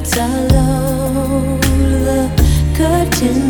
lights are low, the curtains.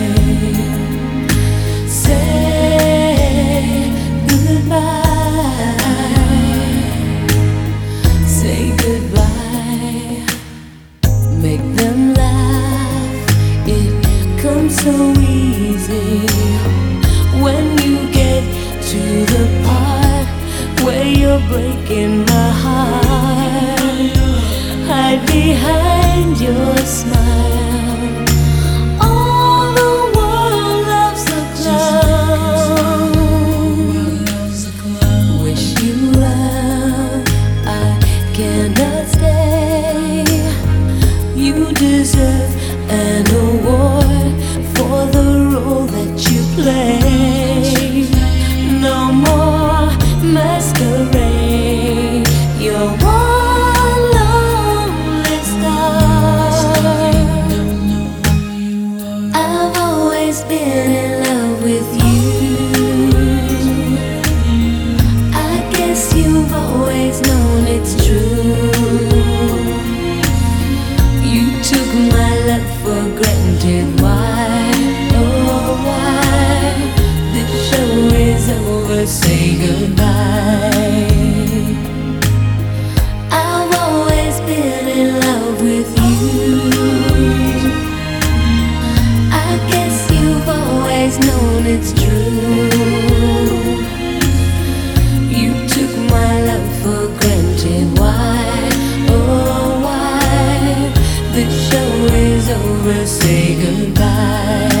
behind your smile. All the world loves a clown. Wish you well. I cannot stay. You deserve. will say goodbye.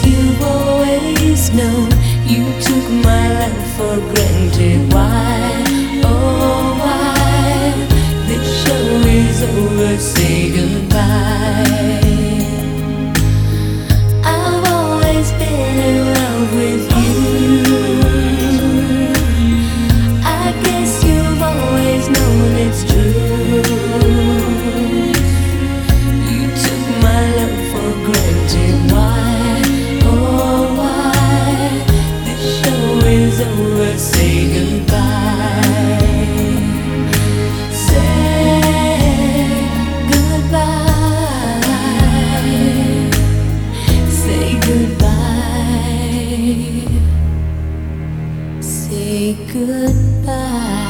say goodbye. Say goodbye. Say goodbye. Say goodbye.